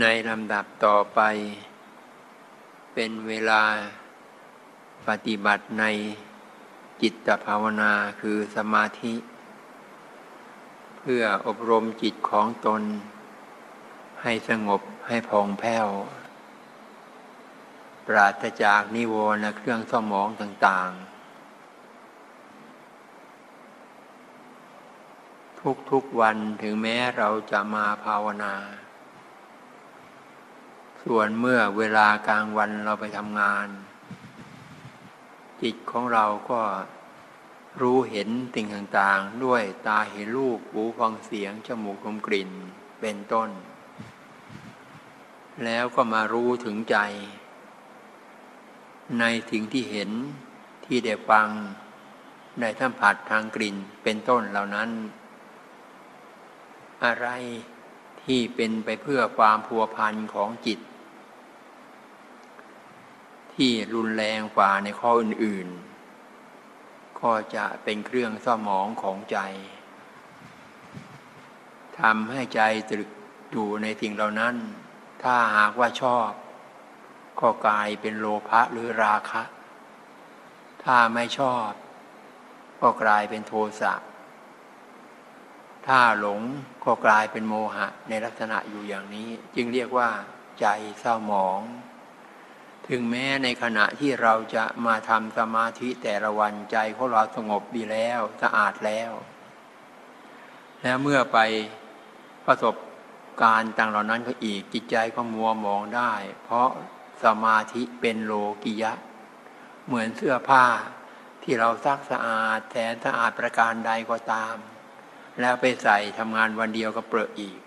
ในลำดับต่อไป เป็นเวลาปฏิบัติในจิตภาวนาคือสมาธิ เพื่ออบรมจิตของตน ให้สงบให้ผ่องแผ้ว ปราศจากนิวรณ์และเครื่องสมองต่างๆ ทุกๆวันถึงแม้เราจะมาภาวนา ส่วนเมื่อเวลากลางวันเราไปทำงาน จิตของเราก็รู้เห็นสิ่งต่างๆ ด้วยตาเห็นรูปหูฟังเสียง จมูกดมกลิ่นเป็นต้น แล้วก็มารู้ถึงใจ ในสิ่งที่เห็นที่ได้ฟังได้สัมผัสทางกลิ่นเป็นต้นเหล่านั้น อะไรที่เป็นไปเพื่อความพัวพันของจิต ที่รุนแรงกว่าในข้ออื่นๆ ก็จะเป็นเครื่องสมองของใจทำให้ใจตรึกอยู่ในสิ่งเหล่านั้น ถ้าหากว่าชอบ ก็กลายเป็นโลภะหรือราคะ ถ้าไม่ชอบ ก็กลายเป็นโทสะ ถ้าหลงก็กลายเป็นโมหะในลักษณะอยู่อย่างนี้ จึงเรียกว่าใจเศร้าหมอง ถึงแม้ในขณะที่เราจะมาทำสมาธิแต่ละวันใจของเราสงบดีแล้วสะอาดแล้ว แล้วเมื่อไปประสบการต่างเหล่านั้นก็อีกจิตใจก็มัวมองได้ เพราะสมาธิเป็นโลกิยะ เหมือนเสื้อผ้าที่เราซักสะอาดแทนสะอาดประการใดก็ตาม แล้วไปใส่ทำงานวันเดียวก็เปรอะอีก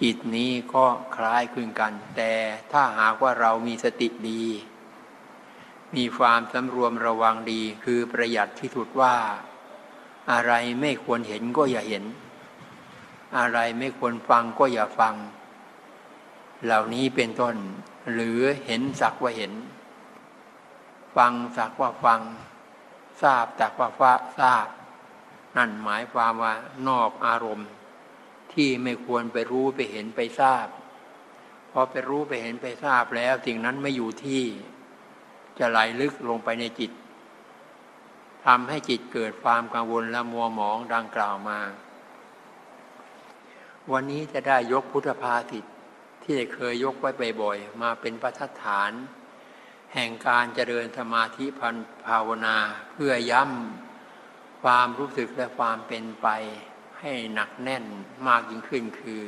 จิตนี้ก็คล้ายคลึงกัน แต่ถ้าหากว่าเรามีสติดี มีความสำรวมระวังดีคือประหยัดที่สุดว่า อะไรไม่ควรเห็นก็อย่าเห็น อะไรไม่ควรฟังก็อย่าฟัง เหล่านี้เป็นต้น หรือเห็นสักว่าเห็น ฟังสักว่าฟัง ทราบสักว่าฟ้าทราบ นั่นหมายความว่านอกอารมณ์ ที่ไม่ควรไปรู้ไปเห็นไปทราบพอไปรู้ไปเห็นไปทราบแล้วสิ่งนั้นไม่อยู่ที่จะไหลลึกลงไปในจิตทำให้จิตเกิดความกังวลและมัวหมองดังกล่าวมา วันนี้จะได้ยกพุทธภาษิตที่เคยยกไว้บ่อยๆมาเป็นประทัดฐาน แห่งการเจริญสมาธิพันภาวนาเพื่อย้ำความรู้สึกและความเป็นไป ให้หนักแน่นมากยิ่งขึ้นคือ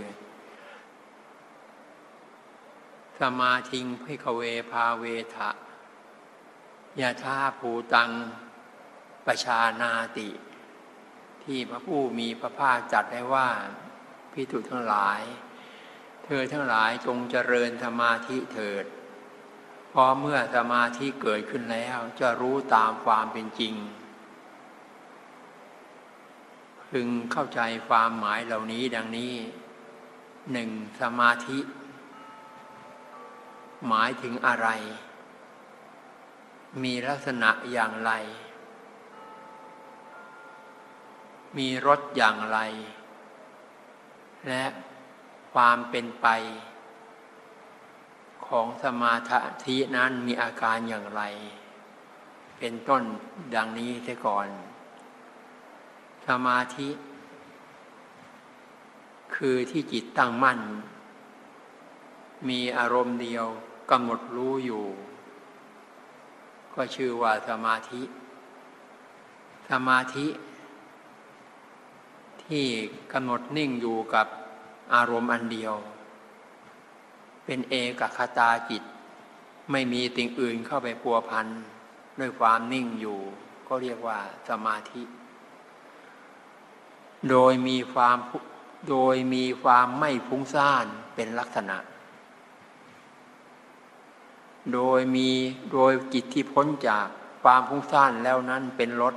สมาธิงพิกเวภาเวทะยาธาภูตังประชานาติ ที่พระผู้มีพระภาคจัดได้ว่าพิจุทั้งหลาย เธอทั้งหลายจงเจริญสมาธิเถิดพราะเมื่อสมาธิเกิดขึ้นแล้วจะรู้ตามความเป็นจริง พึงเข้าใจความหมายเหล่านี้ดังนี้หนึ่งสมาธิ หมายถึงอะไร มีลักษณะอย่างไร มีรสอย่างไร และความเป็นไป ของสมาธินั้นมีอาการอย่างไร เป็นต้นดังนี้เสียก่อน สมาธิ คือที่จิตตั้งมั่น มีอารมณ์เดียวกำหนดรู้อยู่ ก็ชื่อว่าสมาธิ สมาธิ ที่กำหนดนิ่งอยู่กับอารมณ์อันเดียว เป็นเอกคตาจิต ไม่มีสิ่งอื่นเข้าไปพัวพันด้วยความนิ่งอยู่ ก็เรียกว่าสมาธิ โดยมีความโดยมีความไม่ฟุ้งซ่านเป็นลักษณะ โดยมีโดยจิตที่พ้นจากความฟุ้งซ่านแล้วนั้นเป็นลด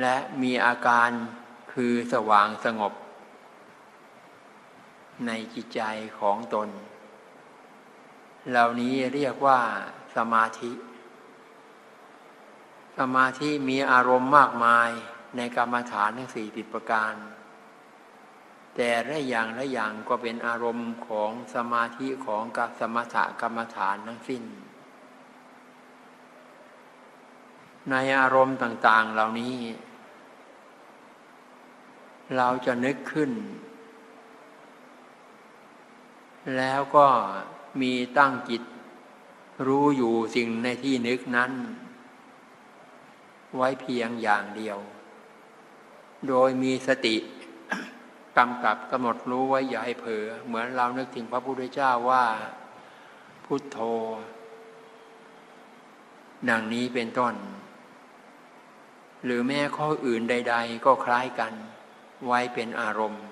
และมีอาการคือสว่างสงบ ในจิตใจของตน เหล่านี้เรียกว่าสมาธิ สมาธิมีอารมณ์มากมาย ในกรรมฐานทั้งสี่ติดประการ แต่ละอย่างละอย่างก็เป็นอารมณ์ของสมาธิของกับสมถกรรมฐานทั้งสิ้น ในอารมณ์ต่างๆเหล่านี้ เราจะนึกขึ้น แล้วก็มีตั้งจิตรู้อยู่สิ่งในที่นึกนั้น ไว้เพียงอย่างเดียว โดยมีสติกำกับกำหนดรู้ไว้อย่าให้เผลอเหมือนเรานึกถึงพระพุทธเจ้าว่า พุทโธ ดังนี้เป็นต้น หรือแม้ข้ออื่นใด ๆ ก็คล้ายกันไว้เป็นอารมณ์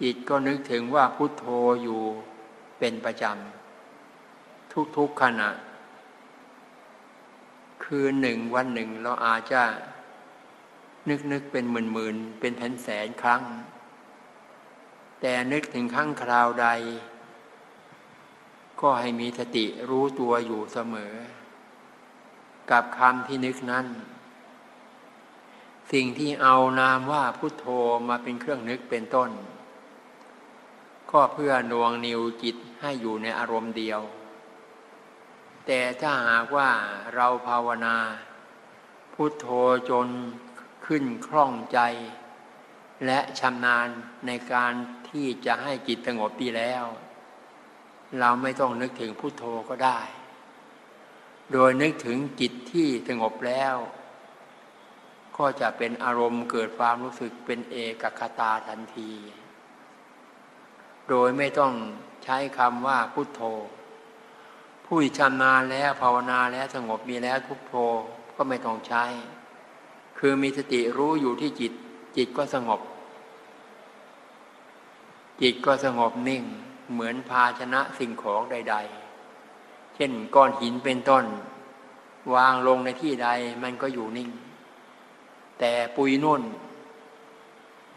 จิตก็นึกถึงว่าพุทโธอยู่เป็นประจำทุกๆขณะ คืนหนึ่งวันหนึ่งเราอาจจะ นึกนึกเป็นหมื่นหมื่นเป็นแสนแสนครั้ง แต่นึกถึงครั้งคราวใด ก็ให้มีสติรู้ตัวอยู่เสมอ กับคำที่นึกนั้น สิ่งที่เอานามว่าพุทโธมาเป็นเครื่องนึกเป็นต้น ก็เพื่อนวงนิวจิตให้อยู่ในอารมณ์เดียว แต่ถ้าหากว่าเราภาวนา พุทโธจน ขึ้นคล่องใจ และชำนาญในการที่จะให้จิตสงบดีแล้ว เราไม่ต้องนึกถึงพุโทโธก็ได้ โดยนึกถึงจิตที่สงบแล้ว ก็จะเป็นอารมณ์เกิดความรู้สึกเป็นเอกคตาทันที โดยไม่ต้องใช้คำว่าพุโทโธ ผู้ชำนาญแล้วภาวนาแล้วสงบมีแล้วพุทโธก็ไม่ต้องใช้ คือมีสติรู้อยู่ที่จิต จิตก็สงบ จิตก็สงบนิ่ง เหมือนภาชนะสิ่งของใด ๆ เช่นก้อนหินเป็นต้น วางลงในที่ใดมันก็อยู่นิ่ง แต่ปุยนุ่น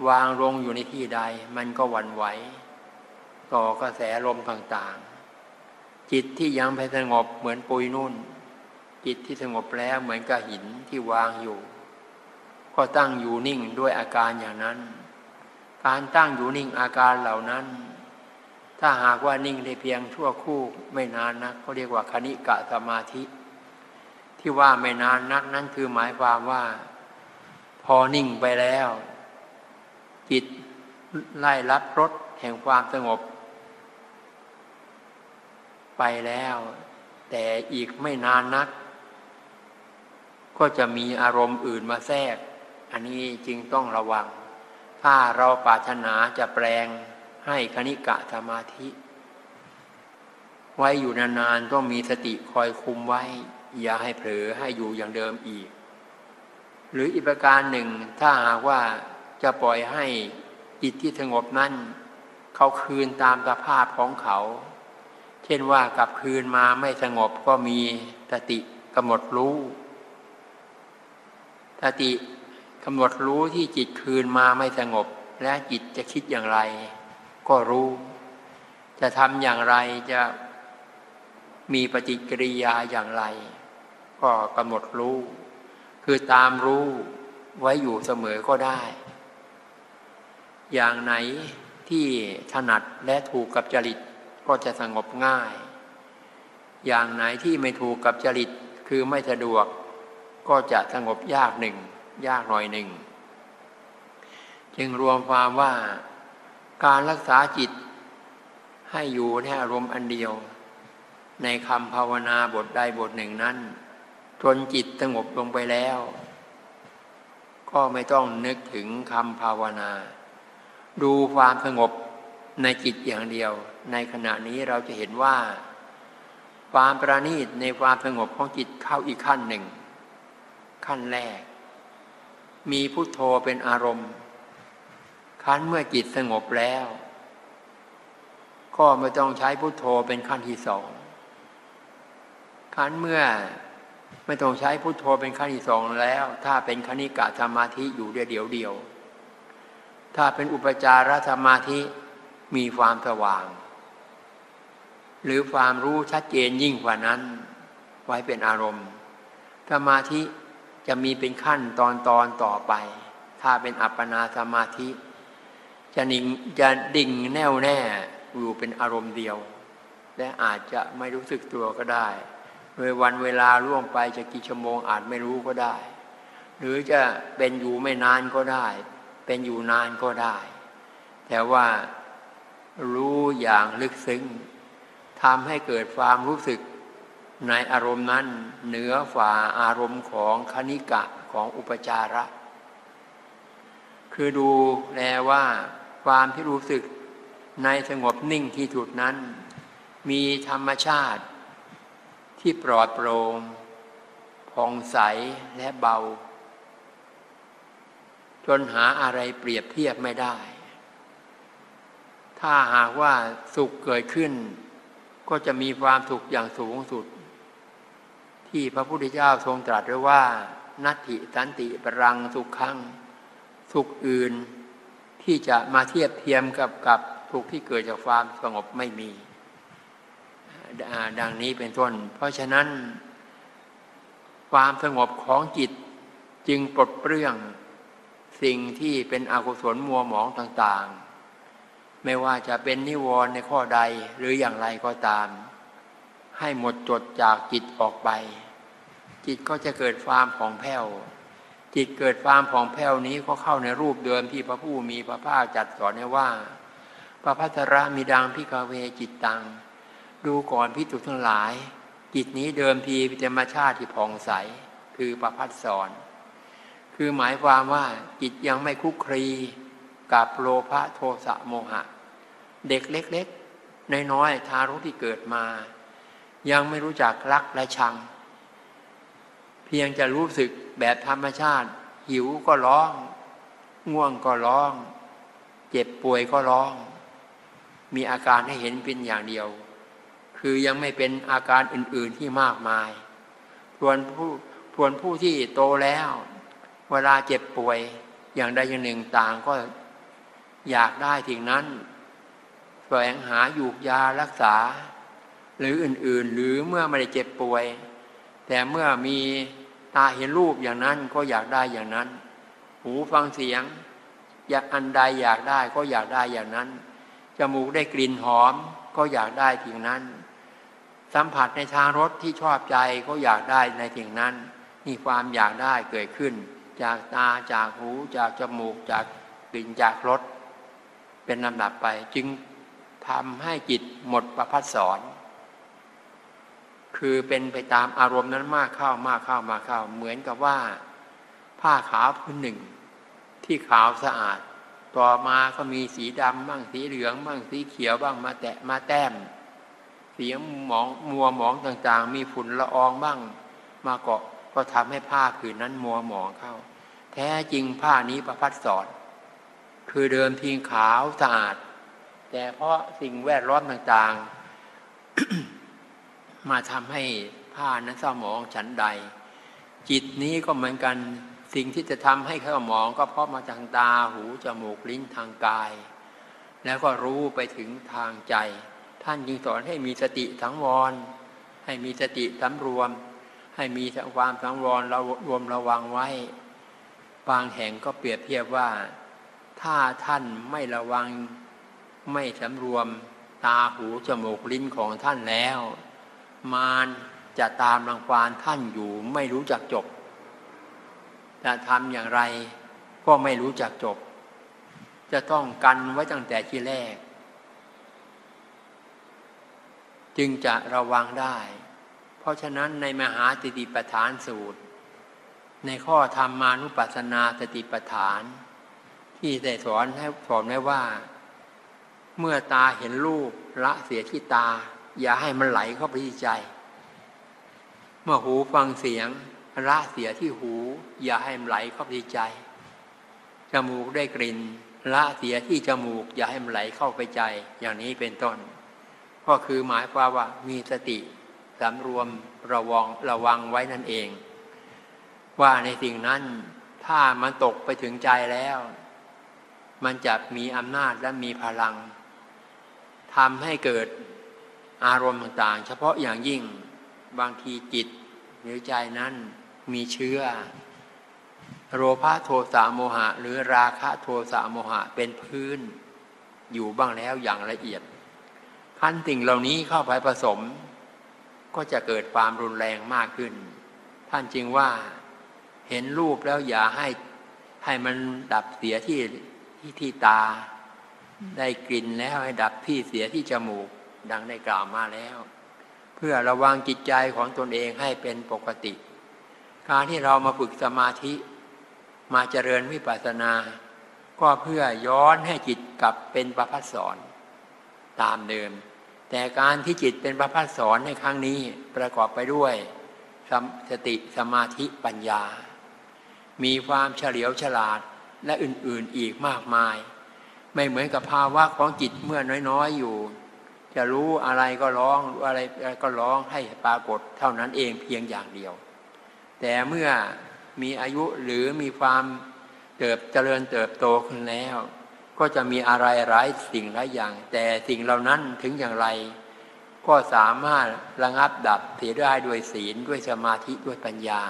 วางลงอยู่ในที่ใด มันก็หวั่นไหว ต่อกระแสลมต่างๆ จิตที่ยังไปสงบเหมือนปุยนุ่น จิตที่สงบแล้วเหมือนกับหินที่วางอยู่ ก็ตั้งอยู่นิ่งด้วยอาการอย่างนั้น การตั้งอยู่นิ่งอาการเหล่านั้น ถ้าหากว่านิ่งได้เพียงชั่วคู่ไม่นานนักเขาเรียกว่าคณิกะสมาธิ ที่ว่าไม่นานนักนั้นคือหมายความว่า พอนิ่งไปแล้ว จิตไล่รับรสแห่งความสงบ ไปแล้ว แต่อีกไม่นานนักก็จะมีอารมณ์อื่นมาแทรก อันนี้จึงต้องระวัง ถ้าเราปรารถนาจะแปลงให้คณิกะสมาธิ ไว้อยู่นานๆต้องมีสติคอยคุมไว้ อย่าให้เผลอให้อยู่อย่างเดิมอีก หรืออีกประการหนึ่งถ้าหากว่าจะปล่อยให้จิตที่สงบนั้นเขาคืนตามสภาพของเขา เช่นว่ากลับคืนมาไม่สงบก็มีสติกำหนดรู้สติำหนดรู้ที่จิตคืนมาไม่สงบ และจิตจะคิดอย่างไร ก็รู้ จะทำอย่างไรจะมีปฏิกิริยาอย่างไร ก็กำหนดรู้ คือตามรู้ไว้อยู่เสมอก็ได้ อย่างไหนที่ถนัดและถูกกับจริตก็จะสงบง่าย อย่างไหนที่ไม่ถูกกับจริตคือไม่สะดวก ก็จะสงบยากหนึ่ง ยากหน่อยหนึ่ง จึงรวมความว่าการรักษาจิตให้อยู่ในอารมณ์อันเดียว ในคำภาวนาบทใดบทหนึ่งนั้นจนจิตสงบลงไปแล้ว ก็ไม่ต้องนึกถึงคำภาวนา ดูความสงบในจิตอย่างเดียว ในขณะนี้เราจะเห็นว่า ความประณีตในความสงบของจิตเข้าอีกขั้นหนึ่ง ขั้นแรก มีพุทโธเป็นอารมณ์คั้นเมื่อจิตสงบแล้ว ก็ไม่ต้องใช้พุทโธเป็นขั้นที่สองคั้นเมื่อไม่ต้องใช้พุทโธเป็นขั้นที่สองแล้ว ถ้าเป็นคณิกะสมาธิอยู่เดียวเดียวเดียว ถ้าเป็นอุปจารสมาธิมีความสว่าง หรือความรู้ชัดเจนยิ่งกว่านั้น ไว้เป็นอารมณ์สมาธิ จะมีเป็นขั้นตอนตอนต่อไป ถ้าเป็นอัปปนาสมาธิ จะนิ่งจะดิ่งแน่วแน่อยู่เป็นอารมณ์เดียว และอาจจะไม่รู้สึกตัวก็ได้โดยวันเวลาล่วงไปจะกี่ชั่วโมงอาจไม่รู้ก็ได้ หรือจะเป็นอยู่ไม่นานก็ได้ เป็นอยู่นานก็ได้ แต่ว่ารู้อย่างลึกซึ้งทำให้เกิดความรู้สึก ในอารมณ์นั้นเหนือฝ่าอารมณ์ของคณิกะของอุปจาระ คือดูแลว่าความที่รู้สึกในสงบนิ่งที่สุดนั้น มีธรรมชาติที่ปลอดโปร่งผ่องใสและเบา จนหาอะไรเปรียบเทียบไม่ได้ ถ้าหากว่าสุขเกิดขึ้น ก็จะมีความสุขอย่างสูงสุด ที่พระพุทธเจ้าทรงตรัสไว้ว่า นัตถิสันติปรังสุขขังสุขอื่น ที่จะมาเทียบเทียมกับกับทุกที่เกิดจากความสงบไม่มี ดังนี้เป็นต้น เพราะฉะนั้น ความสงบของจิตจึงปลดเปลื้องสิ่งที่เป็นอกุศลมัวหมองต่างๆ ไม่ว่าจะเป็นนิวรณ์ในข้อใดหรืออย่างไรก็ตาม ให้หมดจดจากจิตออกไป จิตก็จะเกิดความผ่องแผ้ว จิตเกิดความผ่องแผ้วนี้ก็เข้าในรูปเดิมที่พระผู้มีพระภาคจัดสอนไว้ว่าพระพัทระมีดังพิกเวจิตตัง ดูก่อนพิจุทั้งหลาย จิตนี้เดิมทีเป็นธรรมชาติที่ผ่องใสคือประพัดสอน คือหมายความว่าจิตยังไม่คุกครีกับโลภะโทสะโมหะ เด็กเล็ก ๆ น้อยๆทารกที่เกิดมา ยังไม่รู้จักรักและชัง เพียงจะรู้สึกแบบธรรมชาติ หิวก็ร้อง ง่วงก็ร้อง เจ็บป่วยก็ร้อง มีอาการให้เห็นเป็นอย่างเดียว คือยังไม่เป็นอาการอื่น ๆที่มากมายส่วนผู้ส่วนผู้ที่โตแล้ว เวลาเจ็บป่วย อย่างใดอย่างหนึ่งต่างก็อยากได้สิ่งนั้นแสวงหาอยู่ยารักษา หรืออื่นๆ หรือเมื่อไม่ได้เจ็บป่วย แต่เมื่อมีตาเห็นรูปอย่างนั้นก็อยากได้อย่างนั้น หูฟังเสียง อยากอันใดอยากได้ก็อยากได้อย่างนั้น จมูกได้กลิ่นหอมก็อยากได้สิ่งนั้น สัมผัสในทางรสที่ชอบใจก็อยากได้ในสิ่งนั้นมีความอยากได้เกิดขึ้น จากตาจากหูจากจมูกจากกลิ่นจากรสเป็นลำดับไปจึงทำให้จิตหมดประพัดสอน คือเป็นไปตามอารมณ์นั้นมากเข้ามากเข้ามาเข้า เหมือนกับว่า ผ้าขาวพื้นหนึ่ง ที่ขาวสะอาด ต่อมาก็มีสีดำบ้างสีเหลืองบ้างสีเขียวบ้างมาแตะมาแต้ม สีหมองมัวหมองต่างๆ มีฝุ่นละอองบ้าง มาเกาะก็ทำให้ผ้าผืนนั้นมัวหมองเข้า แท้จริงผ้านี้ประพัดสอนคือเดิมทีขาวสะอาด แต่เพราะสิ่งแวดล้อมต่างๆ มาทำให้ผ้านั้นเศร้าหมองฉันใด จิตนี้ก็เหมือนกันสิ่งที่จะทำให้เขาหมอง ก็เพราะมาทางตาหูจมูกลิ้นทางกาย แล้วก็รู้ไปถึงทางใจ ท่านจึงสอนให้มีสติทั้งวร ให้มีสติสำรวม ให้มีความสังวรเรารวมระวังไว้บางแห่งก็เปรียบเทียบว่า ถ้าท่านไม่ระวังไม่สำรวมตาหูจมูกลิ้นของท่านแล้ว มารจะตามรังควานท่านอยู่ไม่รู้จักจบ จะทำอย่างไรก็ไม่รู้จักจบ จะต้องกันไว้ตั้งแต่ที่แรก จึงจะระวังได้ เพราะฉะนั้นในมหาสติปัฏฐานสูตร ในข้อธรรมานุปัสสนาสติปัฏฐาน ที่ได้สอนให้สอนไว้ว่า เมื่อตาเห็นรูปละเสียที่ตา อย่าให้มันไหลเข้าไปที่ใจ เมื่อหูฟังเสียงละเสียที่หู อย่าให้มันไหลเข้าไปใจ จมูกได้กลิ่นละเสียที่จมูก อย่าให้มันไหลเข้าไปใจ อย่างนี้เป็นต้น ก็คือหมายความว่ามีสติสำรวมระวังระวังไว้นั่นเอง ว่าในสิ่งนั้น ถ้ามันตกไปถึงใจแล้ว มันจะมีอำนาจและมีพลังทำให้เกิด อารมณ์ต่างๆ เฉพาะอย่างยิ่งบางทีจิตหรือใจนั้นมีเชื้อ โลภะโทสะโมหะ หรือราคะโทสะโมหะเป็นพื้น อยู่บ้างแล้วอย่างละเอียดขั้นสิ่งเหล่านี้เข้าไปผสม ก็จะเกิดความรุนแรงมากขึ้น ท่านจึงว่าเห็นรูปแล้วอย่าให้ให้มันดับเสียที่ที่ที่ตา ได้กลิ่นแล้วให้ดับที่เสียที่จมูก ดังได้กล่าวมาแล้ว เพื่อระวังจิตใจของตนเองให้เป็นปกติ การที่เรามาฝึกสมาธิ มาเจริญวิปัสสนา ก็เพื่อย้อนให้จิตกลับเป็นประพัสสอนตามเดิม แต่การที่จิตเป็นประพัสสอนในครั้งนี้ประกอบไปด้วยสติสมาธิปัญญา มีความเฉลียวฉลาดและอื่นๆอีกมากมาย ไม่เหมือนกับภาวะของจิตเมื่อน้อยๆอยู่ จะรู้อะไรก็ร้องรู้อะไรก็ร้องให้ปรากฏเท่านั้นเองเพียงอย่างเดียว แต่เมื่อมีอายุหรือมีความเติบเจริญเติบโตขึ้นแล้ว ก็จะมีอะไรหลายสิ่งหลายอย่าง แต่สิ่งเหล่านั้นถึงอย่างไร ก็สามารถระงับดับเสียได้ด้วยศีลด้วยสมาธิด้วยปัญญา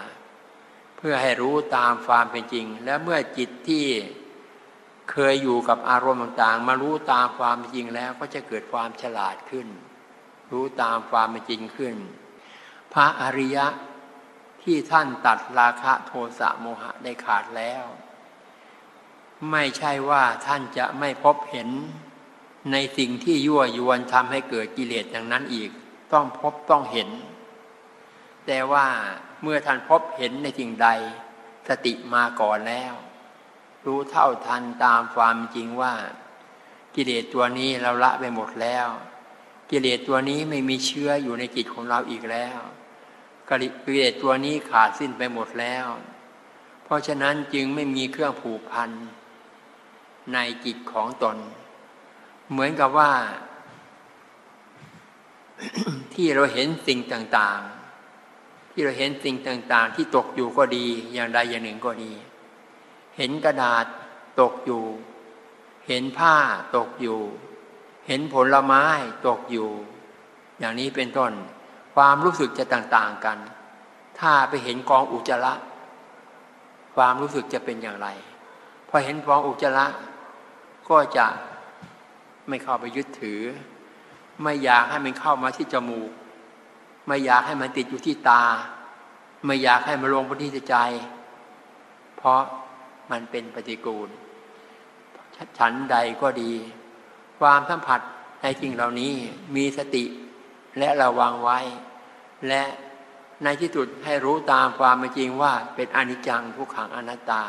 เพื่อให้รู้ตามความเป็นจริง และเมื่อจิตที่ เคยอยู่กับอารมณ์ต่างๆ มารู้ตามความจริงแล้วก็จะเกิดความฉลาดขึ้น รู้ตามความจริงขึ้น พระอริยะที่ท่านตัดราคะโทสะโมหะได้ขาดแล้ว ไม่ใช่ว่าท่านจะไม่พบเห็นในสิ่งที่ยั่วยวนทำให้เกิดกิเลสอย่างนั้นอีก ต้องพบต้องเห็น แต่ว่าเมื่อท่านพบเห็นในสิ่งใด สติมาก่อนแล้ว รู้เท่าทันตามความจริงว่า กิเลสตัวนี้เราละไปหมดแล้ว กิเลสตัวนี้ไม่มีเชื้ออยู่ในจิตของเราอีกแล้วกิเลสตัวนี้ขาดสิ้นไปหมดแล้ว เพราะฉะนั้นจึงไม่มีเครื่องผูกพันในจิตของตน เหมือนกับว่า ที่เราเห็นสิ่งต่าง ๆ ที่เราเห็นสิ่งต่าง ๆ ที่ตกอยู่ก็ดี อย่างใดอย่างหนึ่งก็ดี เห็นกระดาษตกอยู่ เห็นผ้าตกอยู่ เห็นผลไม้ตกอยู่ อย่างนี้เป็นต้น ความรู้สึกจะต่างๆกัน ถ้าไปเห็นกองอุจจาระความรู้สึกจะเป็นอย่างไร พอเห็นกองอุจจาระก็จะไม่เข้าไปยึดถือ ไม่อยากให้มันเข้ามาที่จมูก ไม่อยากให้มันติดอยู่ที่ตา ไม่อยากให้มันลงไปที่ใจ เพราะ มันเป็นปฏิกูล ฉันใดก็ดี ความสัมผัสในสิ่งเหล่านี้มีสติและระวังไว้ และในที่สุดให้รู้ตามความเป็นจริงว่าเป็นอนิจจังทุกขังอนัตตา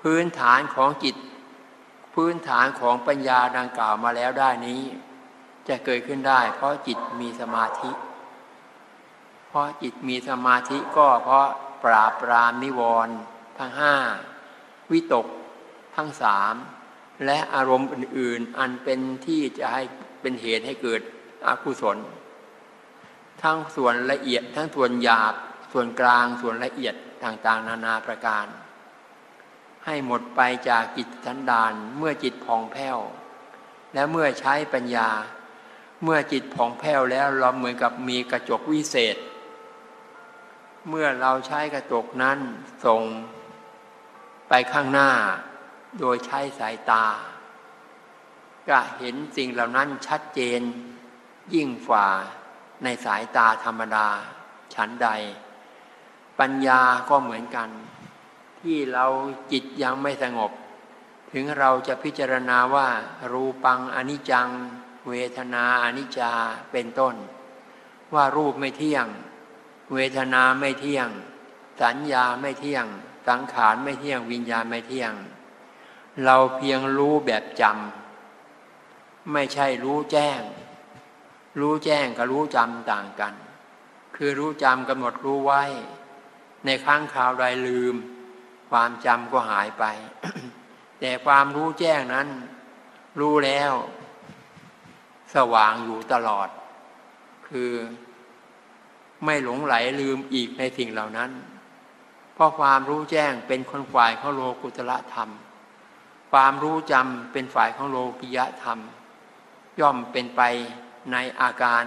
พื้นฐานของจิต พื้นฐานของปัญญาดังกล่าวมาแล้วได้นี้ จะเกิดขึ้นได้ เพราะจิตมีสมาธิ เพราะจิตมีสมาธิก็เพราะปราบปรามนิวรณ์ ทั้งห้าวิตกทั้งสามและอารมณ์อื่น ๆ อันเป็นที่จะให้เป็นเหตุให้เกิดอกุศล ทั้งส่วนละเอียด ทั้งส่วนหยาบ ส่วนกลางส่วนละเอียดต่างๆ นานาประการ ให้หมดไปจากจิตทันดานเมื่อจิตผ่องแผ้ว และเมื่อใช้ปัญญา เมื่อจิตผ่องแผ้วแล้วเราเหมือนกับมีกระจกวิเศษ เมื่อเราใช้กระจกนั้นส่ง ไปข้างหน้า โดยใช้สายตา ก็เห็นสิ่งเหล่านั้นชัดเจน ยิ่งฝ่าในสายตาธรรมดาฉันใด ปัญญาก็เหมือนกัน ที่เราจิตยังไม่สงบ ถึงเราจะพิจารณาว่า รูปังอนิจจัง เวทนาอนิจจาเป็นต้น ว่ารูปไม่เที่ยง เวทนาไม่เที่ยง สัญญาไม่เที่ยง สังขารไม่เที่ยงวิญญาณไม่เที่ยง เราเพียงรู้แบบจำไม่ใช่รู้แจ้ง รู้แจ้งกับรู้จำต่างกัน คือรู้จำกำหนดรู้ไว้ ในครั้งคราวใดลืม ความจำก็หายไป แต่ความรู้แจ้งนั้น รู้แล้ว สว่างอยู่ตลอด คือไม่หลงไหลลืมอีกในสิ่งเหล่านั้น เพราะความรู้แจ้งเป็นคนฝ่ายของโลกุตละธรรม ความรู้จำเป็นฝ่ายของโลกิยธรรม ย่อมเป็นไปในอาการ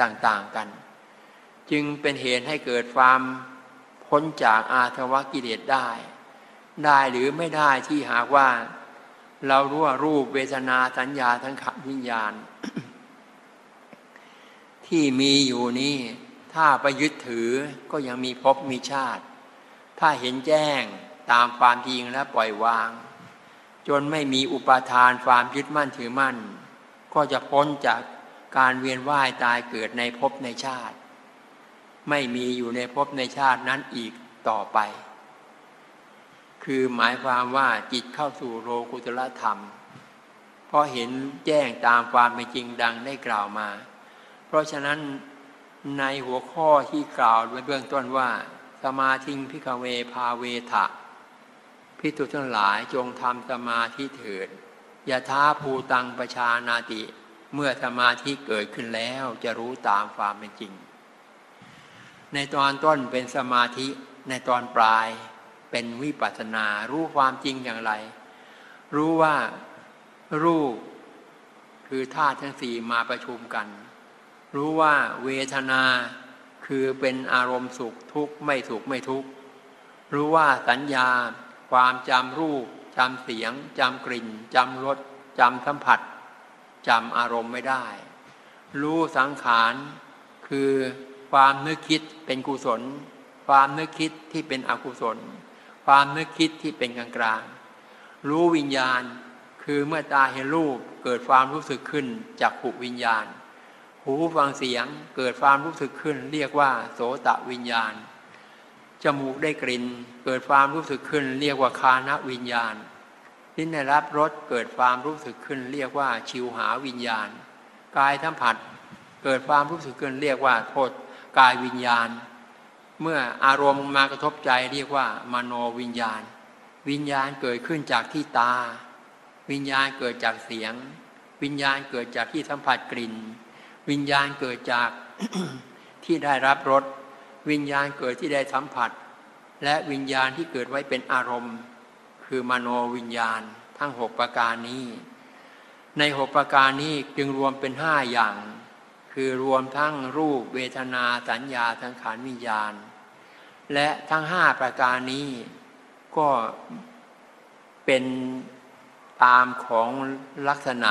ต่างๆกัน จึงเป็นเหตุให้เกิดความพ้นจากอาทวกิเลสได้ ได้หรือไม่ได้ที่หากว่า เรารู้ว่ารูปเวทนาสัญญาทั้งขันวิญญาณ ที่มีอยู่นี้ ถ้าไปยึดถือก็ยังมีภพมีชาติ ถ้าเห็นแจ้งตามความจริงและปล่อยวาง จนไม่มีอุปทานความยึดมั่นถือมั่น ก็จะพ้นจากการเวียนว่ายตายเกิดในภพในชาติ ไม่มีอยู่ในภพในชาตินั้นอีกต่อไป คือหมายความว่าจิตเข้าสู่โลกุตละธรรมเพราะเห็นแจ้งตามความเป็นจริงดังได้กล่าวมา เพราะฉะนั้นในหัวข้อที่กล่าวไว้เบื้องต้นว่า สมาธิงพิกเวพาเวทะพิทุทั้งหลายจงทำสมาธิเถิดยะท้าภูตังประชานาติ เมื่อสมาธิเกิดขึ้นแล้วจะรู้ตามความเป็นจริง ในตอนต้นเป็นสมาธิในตอนปลายเป็นวิปัสสนา รู้ความจริงอย่างไร รู้ว่ารูปคือธาตุทั้งสี่มาประชุมกัน รู้ว่าเวทนา คือเป็นอารมณ์สุขทุกข์ไม่สุขไม่ทุกข์รู้ว่าสัญญา ความจำรูปจำเสียงจำกลิ่นจำรสจำสัมผัสจำอารมณ์ไม่ได้ รู้สังขารคือความนึกคิดเป็นกุศล ความนึกคิดที่เป็นอกุศล ความนึกคิดที่เป็นกลางกลางรู้วิญญาณ คือเมื่อตาเห็นรูปเกิดความรู้สึกขึ้นจากขุวิญญาณ หูฟังเสียงเกิดความรู้สึกขึ้น เรียกว่า โสตะวิญญาณ จมูกได้กลิ่น เกิดความรู้สึกขึ้น เรียกว่าคานวิญญาณลิ้นได้รับรสเกิดความรู้สึกขึ้น เรียกว่าชิวหาวิญญาณ กายทั้งผัดเกิดความรู้สึกขึ้น เรียกว่าโทษกายวิญญาณ เมื่ออารมณ์มากระทบใจเรียกว่ามโนวิญญาณ วิญญาณเกิดขึ้นจากที่ตา วิญญาณเกิดจากเสียง วิญญาณเกิดจากที่สัมผัสกลิ่น วิญญาณเกิดจากที่ได้รับรสวิญญาณเกิดที่ได้สัมผัส และวิญญาณที่เกิดไว้เป็นอารมณ์ คือมโนวิญญาณทั้งหกประการนี้ ในหกประการนี้จึงรวมเป็นห้าอย่าง คือรวมทั้งรูปเวทนาสัญญาทั้งขานวิญญาณ และทั้งห้าประการนี้ก็เป็นตามของลักษณะ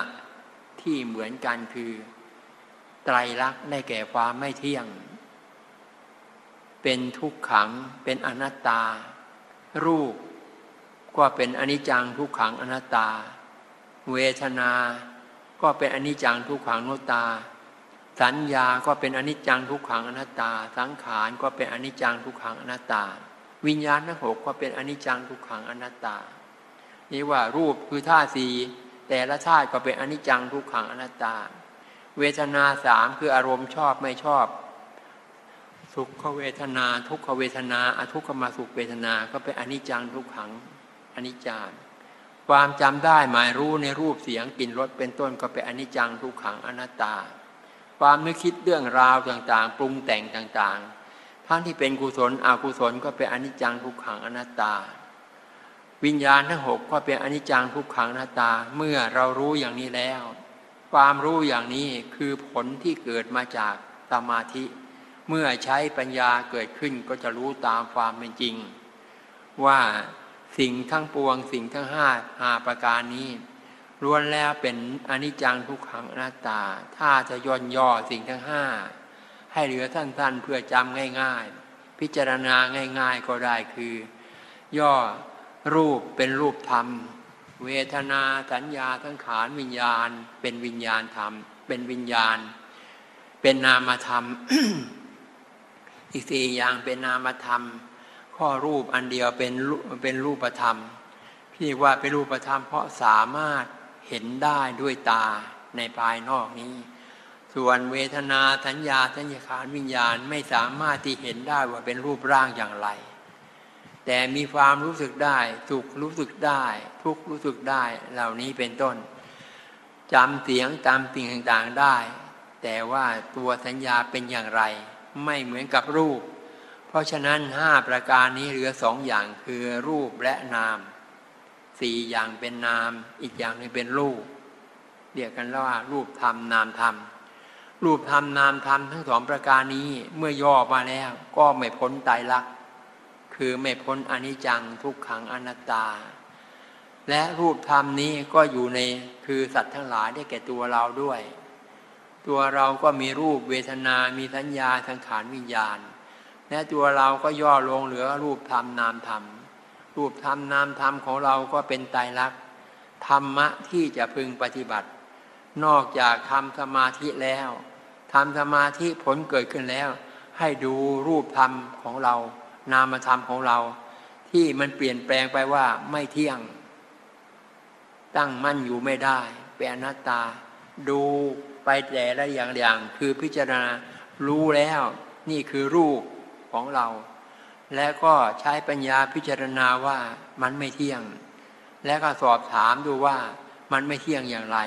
ที่เหมือนกันคือ ไตรลักษณ์ได้แก่ความไม่เที่ยง เป็นทุกขัง เป็นอนัตตา รูปก็เป็นอนิจจังทุกขังอนัตตา เวทนา ก็เป็นอนิจจังทุกขังอนัตตา สัญญาก็เป็นอนิจจังทุกขังอนัตตา สังขารก็เป็นอนิจจังทุกขังอนัตตา วิญญาณทั้งหกก็เป็นอนิจจังทุกขังอนัตตา นี่ว่ารูปคือท่าสีแต่ละธาตุก็เป็นอนิจจังทุกขังอนัตตา เวทนาสามคืออารมณ์ชอบไม่ชอบ สุขเวทนา ทุกขเวทนาอทุกขมาสุขเวทนาก็เป็นอนิจจังทุกขังอนิจจางความจำได้หมายรู้ในรูปเสียงกลิ่นรสเป็นต้นก็เป็นอนิจจังทุกขังอนัตตา ความนึกคิดเรื่องราวต่างๆ ปรุงแต่งต่างๆ ทั้งที่เป็นกุศลอกุศลก็เป็นอนิจจังทุกขังอนัตตา วิญญาณทั้งหกก็เป็นอนิจจังทุกขังอนัตตาเมื่อเรารู้อย่างนี้แล้ว ความรู้อย่างนี้คือผลที่เกิดมาจากสมาธิ เมื่อใช้ปัญญาเกิดขึ้นก็จะรู้ตามความเป็นจริง ว่าสิ่งทั้งปวงสิ่งทั้งห้าหาประการนี้ล้วนแล้วเป็นอนิจจังทุกขังอนัตตา ถ้าจะย่นย่อสิ่งทั้งห้าให้เหลือสั้นๆเพื่อจำง่าย ๆ พิจารณาง่าย ๆ ก็ได้คือ ย่อรูปเป็นรูปธรรม เวทนาสัญญาทั้งขานวิญญาณ เป็นวิญญาณธรรม เป็นวิญญาณ เป็นนามธรรม อีกสี่อย่างเป็นนามธรรม ข้อรูปอันเดียวเป็นเป็นรูปธรรมพี่ว่าเป็นรูปธรรม เพราะสามารถเห็นได้ด้วยตาในภายนอกนี้ ส่วนเวทนาสัญญาสัญญาขานวิญญาณไม่สามารถที่เห็นได้ว่าเป็นรูปร่างอย่างไร แต่มีความรู้สึกได้สุขรู้สึกได้ ทุกรู้สึกได้ เหล่านี้เป็นต้นจำเสียงจำสิ่งต่างๆได้ แต่ว่าตัวสัญญาเป็นอย่างไร ไม่เหมือนกับรูป เพราะฉะนั้นห้าประการนี้เหลือสองอย่างคือรูปและนามสี่อย่างเป็นนาม อีกอย่างหนึ่งเป็นรูปเรียกกันว่า รูปธรรมนามธรรมรูปธรรมนามธรรมทั้งสองประการนี้เมื่อย่อมาแล้ว ก็ไม่พ้นตายรัก คือไม่พ้นอนิจจังทุกขังอนัตตา และรูปธรรมนี้ก็อยู่ในคือสัตว์ทั้งหลายได้แก่ตัวเราด้วย ตัวเราก็มีรูปเวทนา มีสัญญาสังขารวิญญาณ และตัวเราก็ย่อลงเหลือรูปธรรมนามธรรม รูปธรรมนามธรรมของเราก็เป็นไตรลักษณ์ธรรมะที่จะพึงปฏิบัติ นอกจากทำสมาธิแล้วทำสมาธิผลเกิดขึ้นแล้ว ให้ดูรูปธรรมของเรา นามธรรมของเรา ที่มันเปลี่ยนแปลงไปว่าไม่เที่ยง ตั้งมั่นอยู่ไม่ได้เป็นอนัตตา ดูไปแต่ละอย่างอย่างคือพิจารณารู้แล้วนี่คือรูปของเรา และก็ใช้ปัญญาพิจารณาว่ามันไม่เที่ยง แล้วก็สอบถามดูว่ามันไม่เที่ยงอย่างไร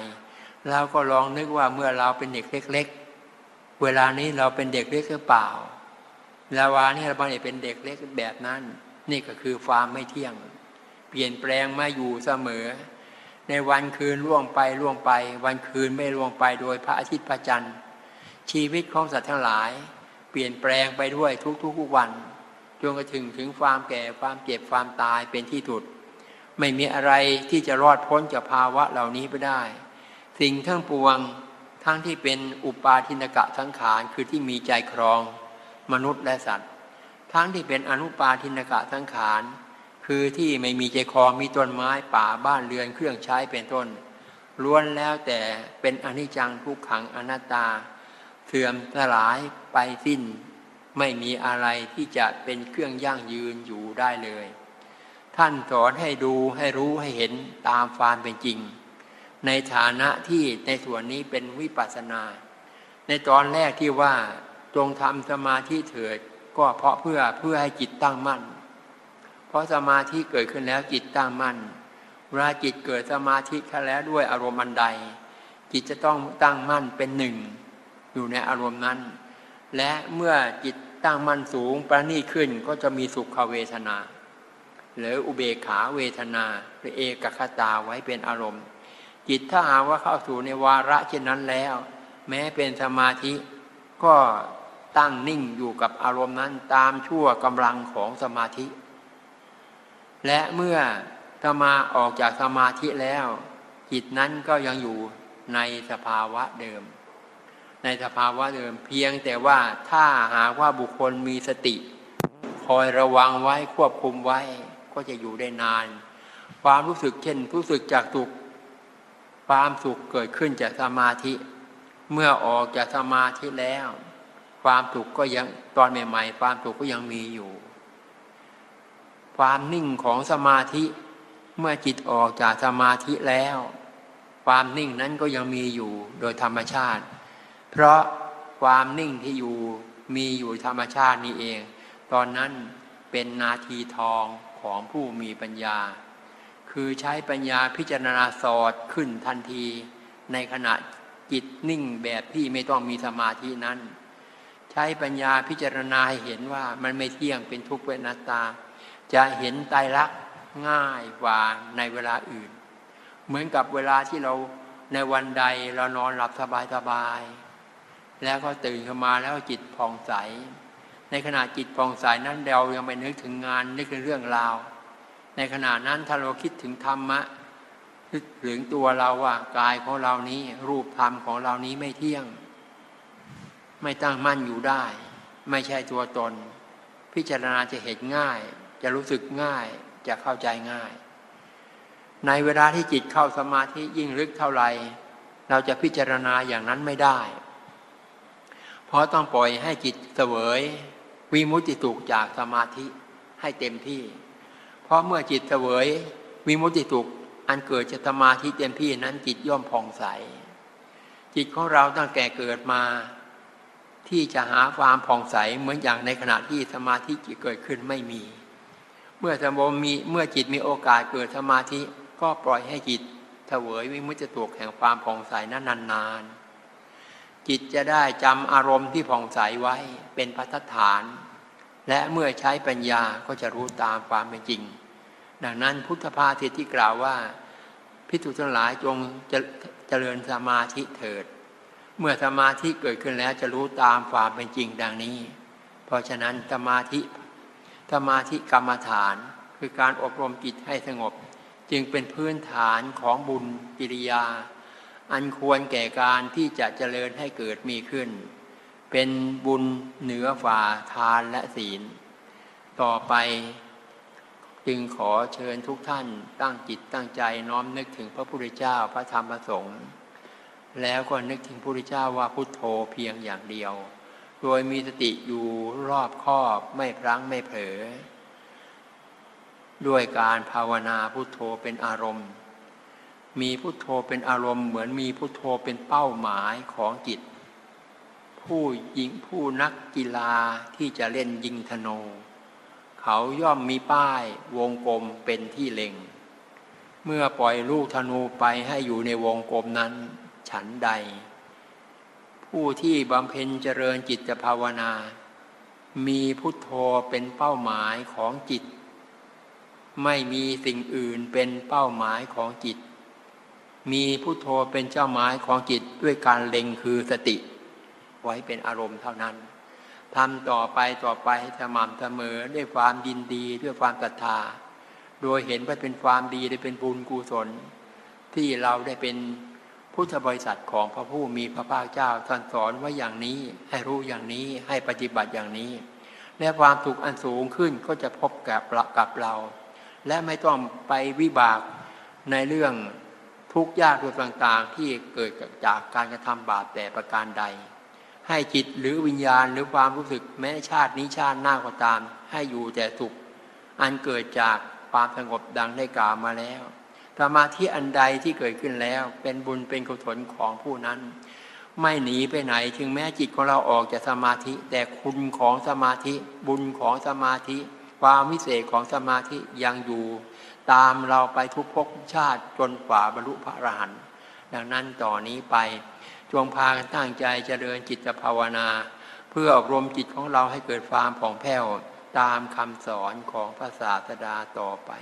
แล้วก็ลองนึกว่าเมื่อเราเป็นเด็กเล็ก ๆ เวลานี้เราเป็นเด็กเล็กหรือเปล่า ลาวานี่เราเป็นเด็กเล็กแบบนั้น นี่ก็คือความไม่เที่ยง เปลี่ยนแปลงมาอยู่เสมอ ในวันคืนล่วงไปล่วงไป วันคืนไม่ล่วงไปโดยพระอาทิตย์พระจันทร์ ชีวิตของสัตว์ทั้งหลาย เปลี่ยนแปลงไปด้วยทุกๆวันจนกระถึงถึงความแก่ความเจ็บความตายเป็นที่สุด ไม่มีอะไรที่จะรอดพ้นจากภาวะเหล่านี้ไปได้ สิ่งทั้งปวงทั้งที่เป็นอุปาทินกะสังขารคือที่มีใจครอง มนุษย์และสัตว์ ทั้งที่เป็นอนุปาทินกะสังขาร คือที่ไม่มีใจคองมีต้นไม้ป่าบ้านเรือนเครื่องใช้เป็นต้น ล้วนแล้วแต่เป็นอนิจจังทุกขังอนัตตา เสื่อมสลายไปสิ้น ไม่มีอะไรที่จะเป็นเครื่องยั่งยืนอยู่ได้เลย ท่านสอนให้ดูให้รู้ให้เห็นตามความเป็นจริง ในฐานะที่ในส่วนนี้เป็นวิปัสสนา ในตอนแรกที่ว่า จงทำสมาธิเถิด ก็เพราะเพื่อเพื่อให้จิตตั้งมั่น เพราะสมาธิเกิดขึ้นแล้วจิตตั้งมั่นเวลาจิตเกิดสมาธิขึ้นแล้วด้วยอารมณ์อันใด จิตจะต้องตั้งมั่นเป็นหนึ่ง อยู่ในอารมณ์นั้น และเมื่อจิตตั้งมั่นสูงประณีขึ้นก็จะมีสุขเวทนา หรืออุเบกขาเวทนาหรือเอกคตาไว้เป็นอารมณ์ จิตถ้าหาว่าเข้าสู่ในวาระเช่นนั้นแล้ว แม้เป็นสมาธิก็ ตั้งนิ่งอยู่กับอารมณ์นั้นตามชั่วกำลังของสมาธิ และเมื่อสมาออกจากสมาธิแล้วจิตนั้นก็ยังอยู่ในสภาวะเดิม ในสภาวะเดิมเพียงแต่ว่าถ้าหากว่าบุคคลมีสติ คอยระวังไว้ควบคุมไว้ ก็จะอยู่ได้นาน ความรู้สึกเช่นรู้สึกจากสุขความสุขเกิดขึ้นจากสมาธิ เมื่อออกจากสมาธิแล้ว ความสุขก็ยังตอนใหม่ๆ ความสุขก็ยังมีอยู่ ความนิ่งของสมาธิเมื่อจิตออกจากสมาธิแล้ว ความนิ่งนั้นก็ยังมีอยู่โดยธรรมชาติ เพราะความนิ่งที่อยู่มีอยู่ธรรมชาตินี้เอง ตอนนั้นเป็นนาทีทองของผู้มีปัญญา คือใช้ปัญญาพิจารณาสอดขึ้นทันที ในขณะจิตนิ่งแบบที่ไม่ต้องมีสมาธินั้น ใช้ปัญญาพิจารณาให้เห็นว่ามันไม่เที่ยงเป็นทุกข์เป็นนัตา จะเห็นไตรลักษณ์ง่ายกว่าในเวลาอื่น เหมือนกับเวลาที่เราในวันใดเรานอนหลับสบายสบาย แล้วก็ตื่นขึ้นมาแล้วจิตผ่องใส ในขณะจิตผ่องใสนั้นเรายังไม่นึกถึงงานนึกถึงเรื่องราว ในขณะนั้นถ้าเราคิดถึงธรรมะคิดถึงตัวเราว่ากายของเรานี้รูปธรรมของเรานี้ไม่เที่ยง ไม่ตั้งมั่นอยู่ได้ ไม่ใช่ตัวตน พิจารณาจะเห็นง่าย จะรู้สึกง่าย จะเข้าใจง่าย ในเวลาที่จิตเข้าสมาธิยิ่งลึกเท่าไหร่เราจะพิจารณาอย่างนั้นไม่ได้ เพราะต้องปล่อยให้จิตเสวยวิมุตติตุกจากสมาธิให้เต็มที่ เพราะเมื่อจิตเสวยวิมุติสุขอันเกิดจากสมาธิเต็มที่นั้นจิตย่อมผ่องใส จิตของเราตั้งแต่เกิดมา ที่จะหาความผ่องใสเหมือนอย่างในขณะที่สมาธิจิตเกิดขึ้นไม่มี เมื่อสมมีเมื่อจิตมีโอกาสเกิดสมาธิก็ปล่อยให้จิตเสวยวิมุติสุขแห่งความผ่องใสนั้นนานๆจิตจะได้จำอารมณ์ที่ผ่องใสไว้เป็นพัฒฐาน และเมื่อใช้ปัญญาก็จะรู้ตามความเป็นจริง ดังนั้นพุทธภาษิตที่กล่าวว่าพิทุทั้งหลายจงจะเจริญสมาธิเถิด เมื่อสมาธิเกิดขึ้นแล้วจะรู้ตามความเป็นจริงดังนี้ เพราะฉะนั้นสมาธิสมาธิกรรมฐาน คือการอบรมจิตให้สงบ จึงเป็นพื้นฐานของบุญกิริยา อันควรแก่การที่จะเจริญให้เกิดมีขึ้น เป็นบุญเหนือฝ่าทานและศีล ต่อไปจึงขอเชิญทุกท่านตั้งจิตตั้งใจน้อมนึกถึงพระพุทธเจ้าพระธรรมพระสงฆ์ แล้วก็นึกถึงพระพุทธเจ้าว่าพุทโธเพียงอย่างเดียว โดยมีสติอยู่รอบคอบไม่พลั้งไม่เผลอ ด้วยการภาวนาพุทโธเป็นอารมณ์ มีพุทโธเป็นอารมณ์เหมือนมีพุทโธเป็นเป้าหมายของจิต ผู้ยิงผู้นักกีฬาที่จะเล่นยิงธนูเขาย่อมมีป้ายวงกลมเป็นที่เล็ง เมื่อปล่อยลูกธนูไปให้อยู่ในวงกลมนั้น ฉันใด ผู้ที่บำเพ็ญเจริญจิตภาวนา มีพุทโธเป็นเป้าหมายของจิต ไม่มีสิ่งอื่นเป็นเป้าหมายของจิต มีพุทโธเป็นเจ้าหมายของจิตด้วยการเล็งคือสติ ไว้เป็นอารมณ์เท่านั้นทำต่อไปต่อไปให้สม่ำเสมอด้วยความยินดีด้วยความศรัทธา โดยเห็นว่าเป็นความดีได้เป็นบุญกุศล ที่เราได้เป็น พุทธบริษัทของพระผู้มีพระภาคเจ้าท่านสอนว่าอย่างนี้ให้รู้อย่างนี้ให้ปฏิบัติอย่างนี้ และความสุขอันสูงขึ้นก็จะพบกับกับเรา และไม่ต้องไปวิบากในเรื่องทุกข์ยากต่างๆ ที่เกิดจากการกระทำบาปแต่ประการใด ให้จิตหรือวิญญาณหรือความรู้สึกแม้ชาตินี้ชาติหน้าก็ตาม ให้อยู่แต่สุขอันเกิดจากความสงบดังได้กล่าวมาแล้ว สมาธิอันใดที่เกิดขึ้นแล้ว เป็นบุญเป็นกุศลของผู้นั้น ไม่หนีไปไหนถึงแม้จิตของเราออกจากสมาธิ แต่คุณของสมาธิ บุญของสมาธิ ความวิเศษของสมาธิยังอยู่ ตามเราไปทุกภพชาติจนกว่าบรรลุพระอรหันต์ดังนั้นต่อนนี้ไป จงพากันตั้งใจเจริญจิตภาวนา เพื่ออบรมจิตของเราให้เกิดความผ่องแผ้วตามคำสอนของพระศาสดาต่อไป